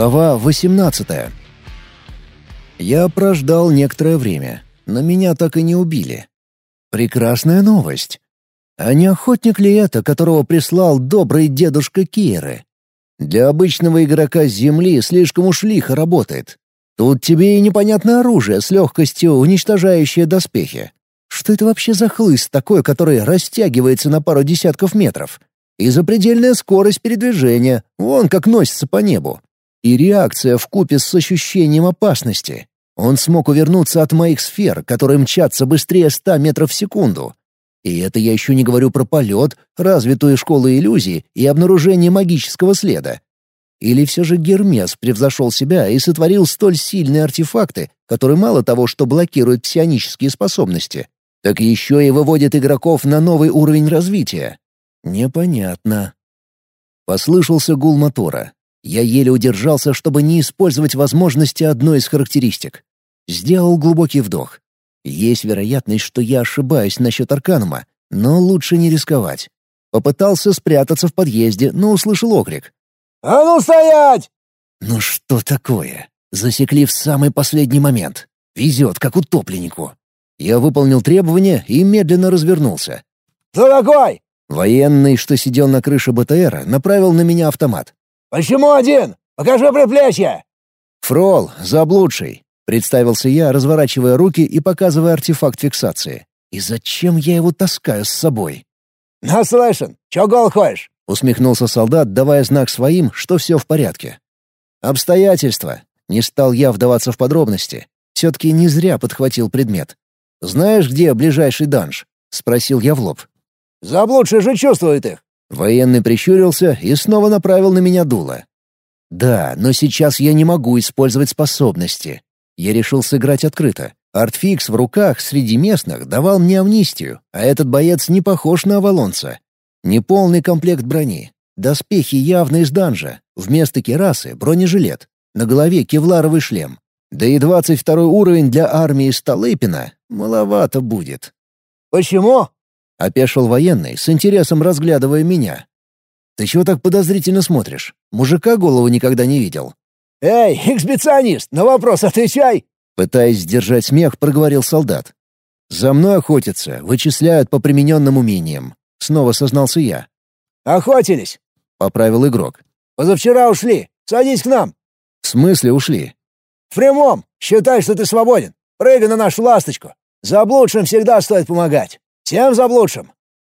Глава 18 Я прождал некоторое время, но меня так и не убили. Прекрасная новость. А не охотник ли это, которого прислал добрый дедушка Киры? Для обычного игрока Земли слишком уж лихо работает. Тут тебе и непонятное оружие с легкостью уничтожающее доспехи. Что это вообще за хлыст такой, который растягивается на пару десятков метров? И запредельная скорость передвижения, вон как носится по небу. И реакция в купе с ощущением опасности. Он смог увернуться от моих сфер, которые мчатся быстрее ста метров в секунду. И это я еще не говорю про полет, развитую школу иллюзий и обнаружение магического следа. Или все же Гермес превзошел себя и сотворил столь сильные артефакты, которые мало того, что блокируют псионические способности, так еще и выводят игроков на новый уровень развития. Непонятно. Послышался гул мотора. Я еле удержался, чтобы не использовать возможности одной из характеристик. Сделал глубокий вдох. Есть вероятность, что я ошибаюсь насчет Арканума, но лучше не рисковать. Попытался спрятаться в подъезде, но услышал окрик. «А ну стоять!» «Ну что такое?» Засекли в самый последний момент. Везет, как утопленнику. Я выполнил требования и медленно развернулся. «Кто такой?» Военный, что сидел на крыше БТРа, направил на меня автомат. «Почему один? Покажи приплечье!» «Фрол, заблудший», — представился я, разворачивая руки и показывая артефакт фиксации. «И зачем я его таскаю с собой?» «Наслышан! Чё гол ходишь?» — усмехнулся солдат, давая знак своим, что все в порядке. «Обстоятельства». Не стал я вдаваться в подробности. Все-таки не зря подхватил предмет. «Знаешь, где ближайший данж?» — спросил я в лоб. «Заблудший же чувствует их. Военный прищурился и снова направил на меня дуло. «Да, но сейчас я не могу использовать способности. Я решил сыграть открыто. Артфикс в руках среди местных давал мне амнистию, а этот боец не похож на Авалонца. Неполный комплект брони. Доспехи явно из данжа. Вместо керасы — бронежилет. На голове кевларовый шлем. Да и двадцать второй уровень для армии Столыпина маловато будет. «Почему?» — опешил военный, с интересом разглядывая меня. «Ты чего так подозрительно смотришь? Мужика голову никогда не видел». «Эй, экспедиционист, на вопрос отвечай!» Пытаясь сдержать смех, проговорил солдат. «За мной охотятся, вычисляют по примененным умениям», — снова сознался я. «Охотились», — поправил игрок. «Позавчера ушли. Садись к нам». «В смысле ушли?» «В прямом. Считай, что ты свободен. Прыгай на нашу ласточку. Заблудшим всегда стоит помогать. Всем заблудшим!»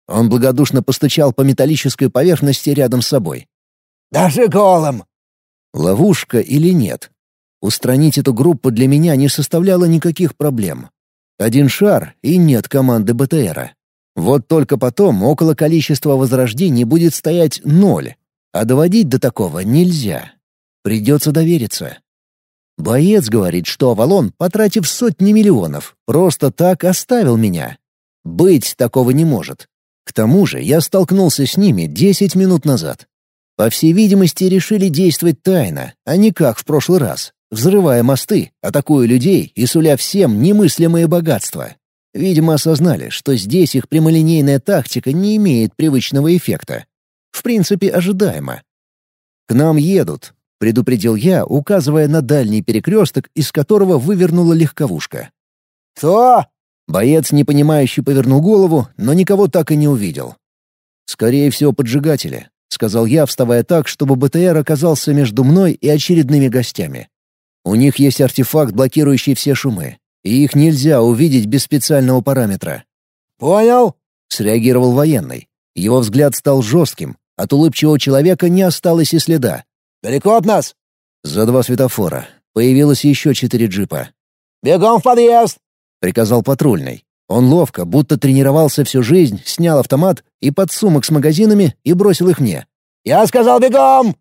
Он благодушно постучал по металлической поверхности рядом с собой. «Даже голым!» Ловушка или нет? Устранить эту группу для меня не составляло никаких проблем. Один шар и нет команды БТРа. Вот только потом около количества возрождений будет стоять ноль, а доводить до такого нельзя. Придется довериться. Боец говорит, что Авалон, потратив сотни миллионов, просто так оставил меня. Быть такого не может. К тому же я столкнулся с ними десять минут назад. По всей видимости, решили действовать тайно, а не как в прошлый раз, взрывая мосты, атакуя людей и суля всем немыслимые богатства. Видимо, осознали, что здесь их прямолинейная тактика не имеет привычного эффекта. В принципе, ожидаемо. «К нам едут», — предупредил я, указывая на дальний перекресток, из которого вывернула легковушка. «Кто?» Боец, непонимающе повернул голову, но никого так и не увидел. «Скорее всего, поджигатели», — сказал я, вставая так, чтобы БТР оказался между мной и очередными гостями. «У них есть артефакт, блокирующий все шумы, и их нельзя увидеть без специального параметра». «Понял?» — среагировал военный. Его взгляд стал жестким, от улыбчивого человека не осталось и следа. «Далеко от нас?» За два светофора. Появилось еще четыре джипа. «Бегом в подъезд!» Приказал патрульный. Он ловко, будто тренировался всю жизнь, снял автомат и подсумок с магазинами и бросил их мне. «Я сказал бегом!»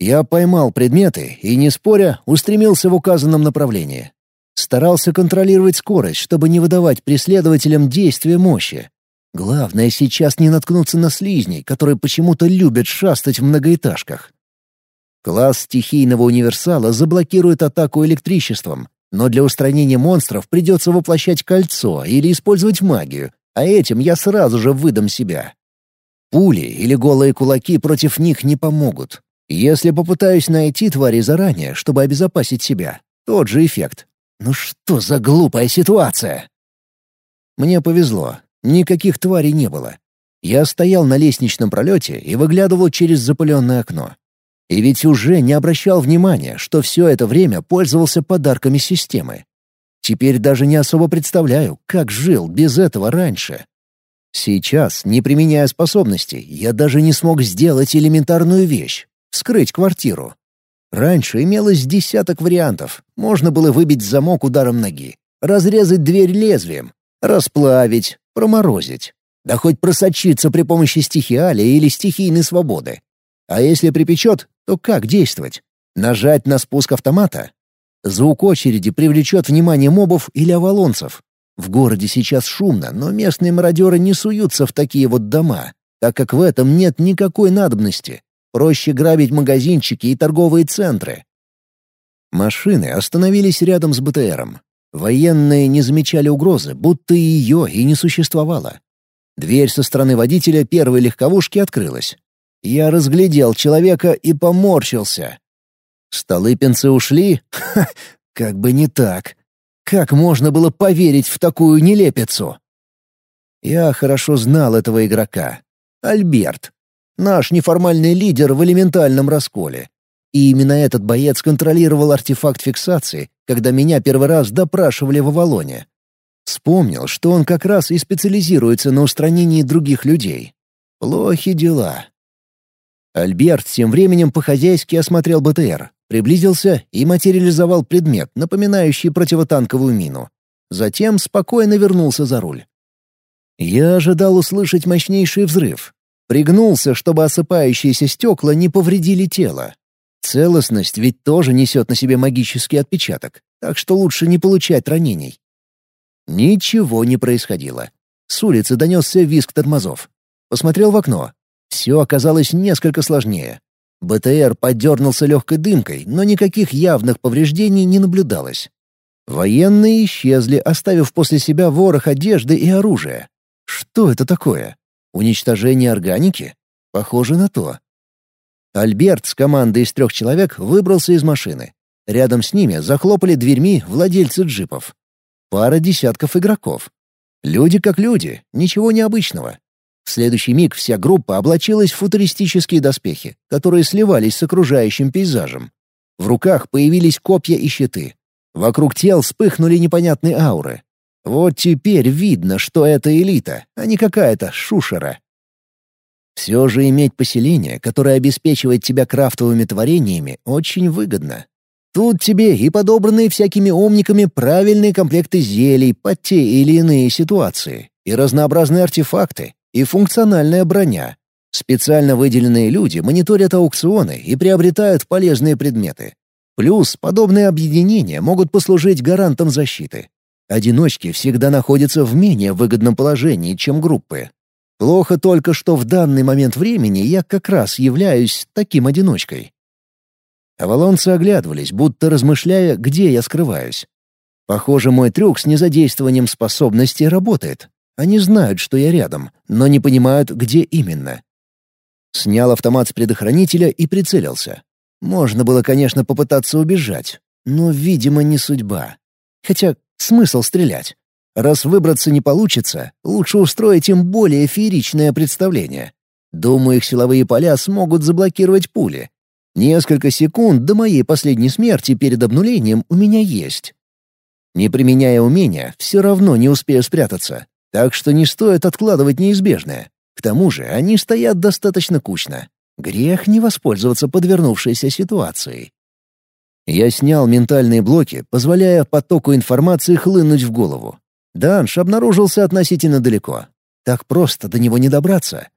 Я поймал предметы и, не споря, устремился в указанном направлении. Старался контролировать скорость, чтобы не выдавать преследователям действия мощи. Главное сейчас не наткнуться на слизней, которые почему-то любят шастать в многоэтажках. Класс стихийного универсала заблокирует атаку электричеством, но для устранения монстров придется воплощать кольцо или использовать магию, а этим я сразу же выдам себя. Пули или голые кулаки против них не помогут. Если попытаюсь найти твари заранее, чтобы обезопасить себя, тот же эффект. Ну что за глупая ситуация? Мне повезло. Никаких тварей не было. Я стоял на лестничном пролете и выглядывал через запыленное окно. И ведь уже не обращал внимания, что все это время пользовался подарками системы. Теперь даже не особо представляю, как жил без этого раньше. Сейчас, не применяя способностей, я даже не смог сделать элементарную вещь — вскрыть квартиру. Раньше имелось десяток вариантов. Можно было выбить замок ударом ноги, разрезать дверь лезвием, расплавить, проморозить. Да хоть просочиться при помощи стихиалия или стихийной свободы. А если припечет, то как действовать? Нажать на спуск автомата? Звук очереди привлечет внимание мобов или авалонцев. В городе сейчас шумно, но местные мародеры не суются в такие вот дома, так как в этом нет никакой надобности. Проще грабить магазинчики и торговые центры. Машины остановились рядом с БТРом. Военные не замечали угрозы, будто ее и не существовало. Дверь со стороны водителя первой легковушки открылась. Я разглядел человека и поморщился. Столыпинцы ушли? Ха, как бы не так. Как можно было поверить в такую нелепицу? Я хорошо знал этого игрока. Альберт. Наш неформальный лидер в элементальном расколе. И именно этот боец контролировал артефакт фиксации, когда меня первый раз допрашивали в Авалоне. Вспомнил, что он как раз и специализируется на устранении других людей. Плохи дела. Альберт тем временем по-хозяйски осмотрел БТР, приблизился и материализовал предмет, напоминающий противотанковую мину. Затем спокойно вернулся за руль. Я ожидал услышать мощнейший взрыв. Пригнулся, чтобы осыпающиеся стекла не повредили тело. Целостность ведь тоже несет на себе магический отпечаток, так что лучше не получать ранений. Ничего не происходило. С улицы донесся визг тормозов. Посмотрел в окно. Все оказалось несколько сложнее. БТР подернулся легкой дымкой, но никаких явных повреждений не наблюдалось. Военные исчезли, оставив после себя ворох одежды и оружия. Что это такое? Уничтожение органики? Похоже на то. Альберт с командой из трех человек выбрался из машины. Рядом с ними захлопали дверьми владельцы джипов. Пара десятков игроков. Люди как люди, ничего необычного. В следующий миг вся группа облачилась в футуристические доспехи, которые сливались с окружающим пейзажем. В руках появились копья и щиты. Вокруг тел вспыхнули непонятные ауры. Вот теперь видно, что это элита, а не какая-то шушера. Все же иметь поселение, которое обеспечивает тебя крафтовыми творениями, очень выгодно. Тут тебе и подобранные всякими умниками правильные комплекты зелий под те или иные ситуации, и разнообразные артефакты, и функциональная броня. Специально выделенные люди мониторят аукционы и приобретают полезные предметы. Плюс подобные объединения могут послужить гарантом защиты. Одиночки всегда находятся в менее выгодном положении, чем группы. Плохо только, что в данный момент времени я как раз являюсь таким одиночкой. Авалонцы оглядывались, будто размышляя, где я скрываюсь. Похоже, мой трюк с незадействованием способностей работает. Они знают, что я рядом, но не понимают, где именно. Снял автомат с предохранителя и прицелился. Можно было, конечно, попытаться убежать, но, видимо, не судьба. Хотя смысл стрелять? Раз выбраться не получится, лучше устроить им более фееричное представление. Думаю, их силовые поля смогут заблокировать пули. Несколько секунд до моей последней смерти перед обнулением у меня есть. Не применяя умения, все равно не успею спрятаться. Так что не стоит откладывать неизбежное. К тому же они стоят достаточно кучно. Грех не воспользоваться подвернувшейся ситуацией. Я снял ментальные блоки, позволяя потоку информации хлынуть в голову. Данш обнаружился относительно далеко. Так просто до него не добраться.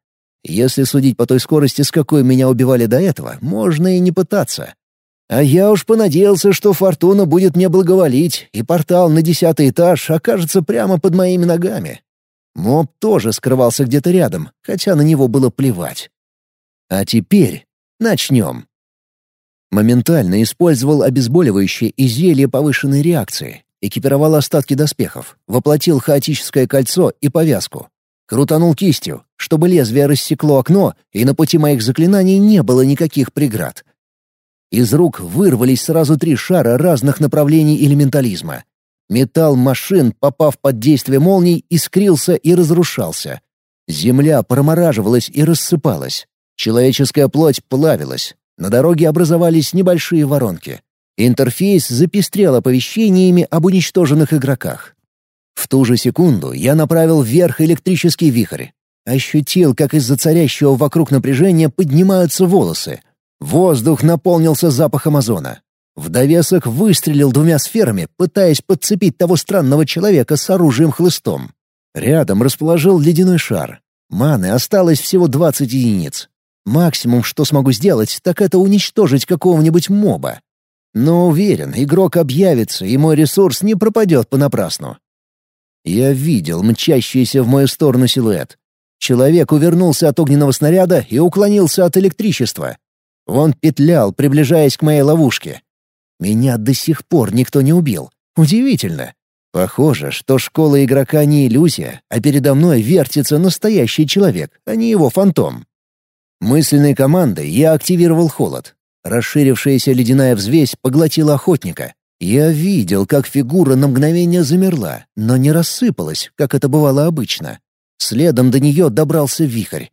Если судить по той скорости, с какой меня убивали до этого, можно и не пытаться. А я уж понадеялся, что фортуна будет мне благоволить, и портал на десятый этаж окажется прямо под моими ногами. Моб тоже скрывался где-то рядом, хотя на него было плевать. А теперь начнем. Моментально использовал обезболивающее и зелье повышенной реакции, экипировал остатки доспехов, воплотил хаотическое кольцо и повязку. Крутанул кистью, чтобы лезвие рассекло окно, и на пути моих заклинаний не было никаких преград. Из рук вырвались сразу три шара разных направлений элементализма. Металл машин, попав под действие молний, искрился и разрушался. Земля промораживалась и рассыпалась. Человеческая плоть плавилась. На дороге образовались небольшие воронки. Интерфейс запестрел оповещениями об уничтоженных игроках. В ту же секунду я направил вверх электрический вихрь. Ощутил, как из-за царящего вокруг напряжения поднимаются волосы. Воздух наполнился запахом озона. В довесок выстрелил двумя сферами, пытаясь подцепить того странного человека с оружием-хлыстом. Рядом расположил ледяной шар. Маны осталось всего 20 единиц. Максимум, что смогу сделать, так это уничтожить какого-нибудь моба. Но уверен, игрок объявится, и мой ресурс не пропадет понапрасну. Я видел мчащийся в мою сторону силуэт. Человек увернулся от огненного снаряда и уклонился от электричества. Он петлял, приближаясь к моей ловушке. Меня до сих пор никто не убил. Удивительно. Похоже, что школа игрока не иллюзия, а передо мной вертится настоящий человек, а не его фантом. Мысленной командой я активировал холод. Расширившаяся ледяная взвесь поглотила охотника. Я видел, как фигура на мгновение замерла, но не рассыпалась, как это бывало обычно. Следом до нее добрался вихрь.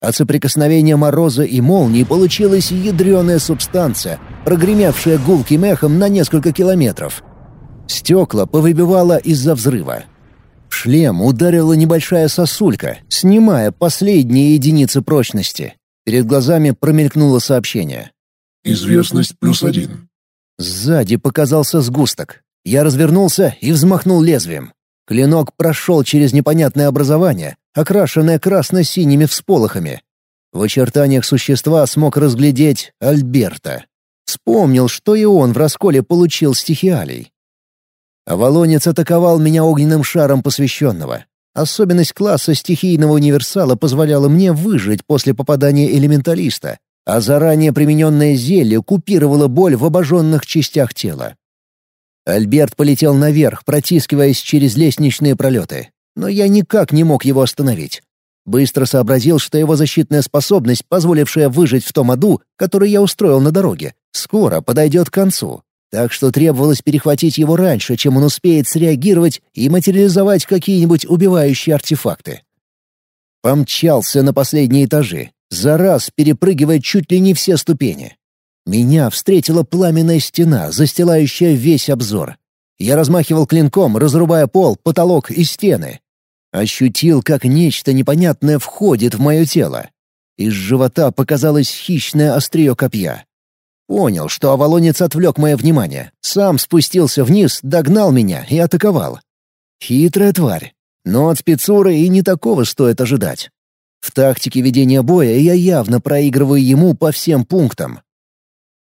От соприкосновения мороза и молнии получилась ядреная субстанция, прогремевшая гулким эхом на несколько километров. Стекла повыбивало из-за взрыва. В шлем ударила небольшая сосулька, снимая последние единицы прочности. Перед глазами промелькнуло сообщение. «Известность плюс один». Сзади показался сгусток. Я развернулся и взмахнул лезвием. Клинок прошел через непонятное образование, окрашенное красно-синими всполохами. В очертаниях существа смог разглядеть Альберта. Вспомнил, что и он в расколе получил стихиалий. Авалонец атаковал меня огненным шаром посвященного. Особенность класса стихийного универсала позволяла мне выжить после попадания элементалиста, а заранее примененное зелье купировало боль в обожженных частях тела. Альберт полетел наверх, протискиваясь через лестничные пролеты. Но я никак не мог его остановить. Быстро сообразил, что его защитная способность, позволившая выжить в том аду, который я устроил на дороге, скоро подойдет к концу. Так что требовалось перехватить его раньше, чем он успеет среагировать и материализовать какие-нибудь убивающие артефакты. Помчался на последние этажи, за раз перепрыгивая чуть ли не все ступени. Меня встретила пламенная стена, застилающая весь обзор. Я размахивал клинком, разрубая пол, потолок и стены. Ощутил, как нечто непонятное входит в мое тело. Из живота показалось хищное острие копья. Понял, что Авалонец отвлек мое внимание. Сам спустился вниз, догнал меня и атаковал. Хитрая тварь. Но от спецуры и не такого стоит ожидать. В тактике ведения боя я явно проигрываю ему по всем пунктам.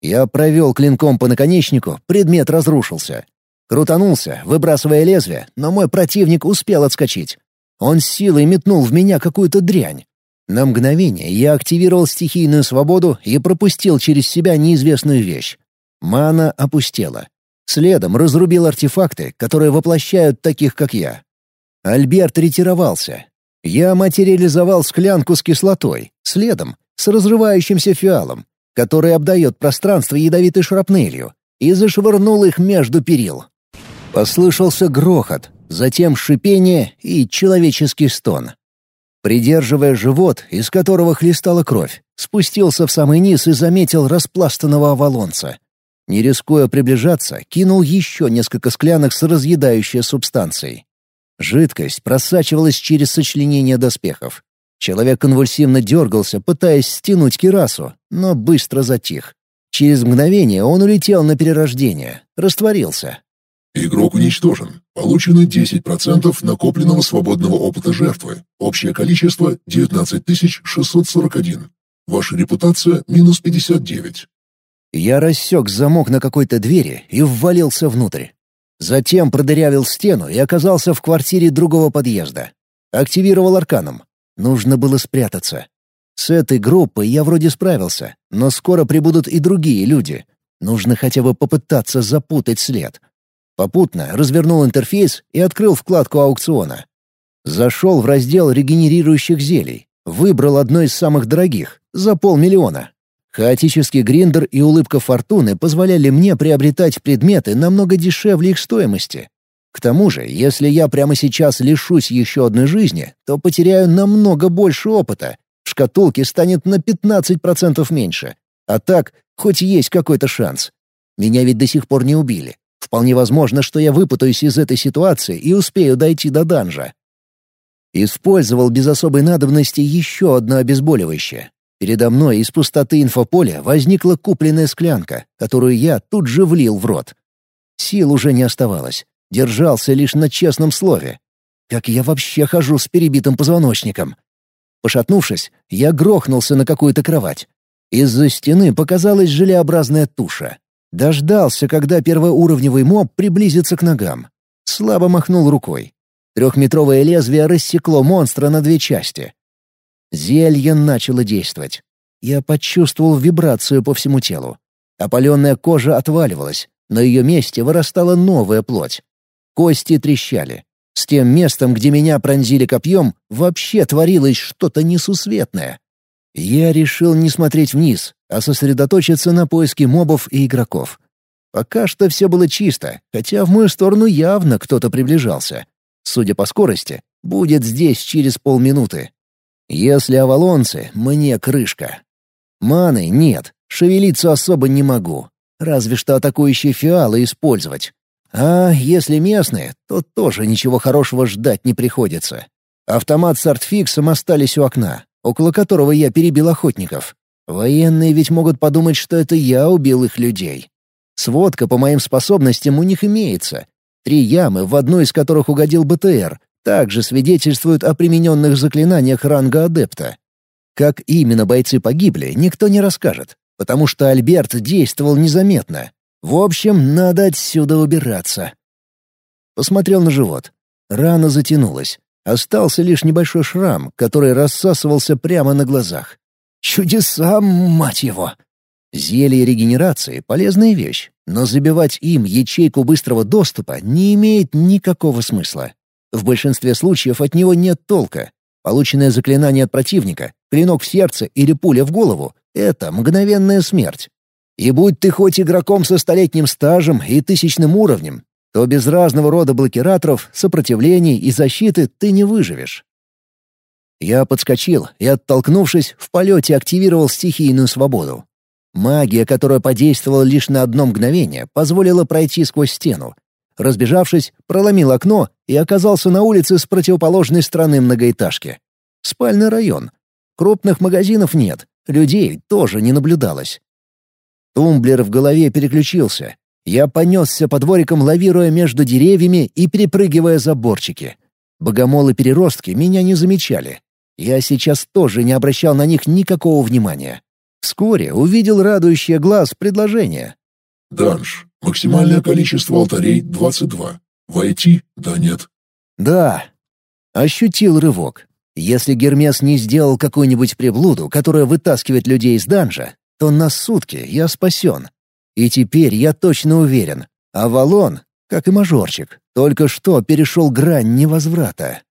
Я провел клинком по наконечнику, предмет разрушился. Крутанулся, выбрасывая лезвие, но мой противник успел отскочить. Он силой метнул в меня какую-то дрянь. На мгновение я активировал стихийную свободу и пропустил через себя неизвестную вещь. Мана опустела. Следом разрубил артефакты, которые воплощают таких, как я. Альберт ретировался. Я материализовал склянку с кислотой, следом — с разрывающимся фиалом, который обдает пространство ядовитой шрапнелью, и зашвырнул их между перил. Послышался грохот, затем шипение и человеческий стон. Придерживая живот, из которого хлестала кровь, спустился в самый низ и заметил распластанного оволонца. Не рискуя приближаться, кинул еще несколько склянок с разъедающей субстанцией. Жидкость просачивалась через сочленение доспехов. Человек конвульсивно дергался, пытаясь стянуть кирасу, но быстро затих. Через мгновение он улетел на перерождение, растворился. Игрок уничтожен. Получено 10% накопленного свободного опыта жертвы. Общее количество — 19641. Ваша репутация — минус 59. Я рассек замок на какой-то двери и ввалился внутрь. Затем продырявил стену и оказался в квартире другого подъезда. Активировал арканом. Нужно было спрятаться. С этой группой я вроде справился, но скоро прибудут и другие люди. Нужно хотя бы попытаться запутать след. Попутно развернул интерфейс и открыл вкладку аукциона. Зашел в раздел регенерирующих зелий, выбрал одно из самых дорогих, за полмиллиона. Хаотический гриндер и улыбка фортуны позволяли мне приобретать предметы намного дешевле их стоимости. К тому же, если я прямо сейчас лишусь еще одной жизни, то потеряю намного больше опыта. В шкатулке станет на 15% меньше. А так, хоть есть какой-то шанс. Меня ведь до сих пор не убили. Вполне возможно, что я выпутаюсь из этой ситуации и успею дойти до данжа. Использовал без особой надобности еще одно обезболивающее. Передо мной из пустоты инфополя возникла купленная склянка, которую я тут же влил в рот. Сил уже не оставалось. Держался лишь на честном слове. Как я вообще хожу с перебитым позвоночником? Пошатнувшись, я грохнулся на какую-то кровать. Из-за стены показалась желеобразная туша. Дождался, когда первоуровневый моб приблизится к ногам. Слабо махнул рукой. Трехметровое лезвие рассекло монстра на две части. Зелье начало действовать. Я почувствовал вибрацию по всему телу. Опаленная кожа отваливалась, на ее месте вырастала новая плоть. Кости трещали. С тем местом, где меня пронзили копьем, вообще творилось что-то несусветное. Я решил не смотреть вниз, а сосредоточиться на поиске мобов и игроков. Пока что все было чисто, хотя в мою сторону явно кто-то приближался. Судя по скорости, будет здесь через полминуты. Если авалонцы, мне крышка. Маны нет, шевелиться особо не могу. Разве что атакующие фиалы использовать. А если местные, то тоже ничего хорошего ждать не приходится. Автомат с артфиксом остались у окна, около которого я перебил охотников. Военные ведь могут подумать, что это я убил их людей. Сводка по моим способностям у них имеется. Три ямы, в одну из которых угодил БТР, также свидетельствуют о примененных заклинаниях ранга адепта. Как именно бойцы погибли, никто не расскажет, потому что Альберт действовал незаметно. В общем, надо отсюда убираться. Посмотрел на живот. Рана затянулась. Остался лишь небольшой шрам, который рассасывался прямо на глазах. Чудеса, мать его! Зелье регенерации — полезная вещь, но забивать им ячейку быстрого доступа не имеет никакого смысла. В большинстве случаев от него нет толка. Полученное заклинание от противника, клинок в сердце или пуля в голову — это мгновенная смерть. И будь ты хоть игроком со столетним стажем и тысячным уровнем, то без разного рода блокираторов, сопротивлений и защиты ты не выживешь. Я подскочил и, оттолкнувшись, в полете активировал стихийную свободу. Магия, которая подействовала лишь на одно мгновение, позволила пройти сквозь стену, Разбежавшись, проломил окно и оказался на улице с противоположной стороны многоэтажки. Спальный район. Крупных магазинов нет, людей тоже не наблюдалось. Тумблер в голове переключился. Я понесся по дворикам, лавируя между деревьями и перепрыгивая заборчики. Богомолы-переростки меня не замечали. Я сейчас тоже не обращал на них никакого внимания. Вскоре увидел радующее глаз предложение. «Данж. Максимальное количество алтарей — 22. Войти? Да, нет. Да. Ощутил рывок. Если Гермес не сделал какую-нибудь приблуду, которая вытаскивает людей из данжа, то на сутки я спасен. И теперь я точно уверен. Авалон, как и мажорчик, только что перешел грань невозврата.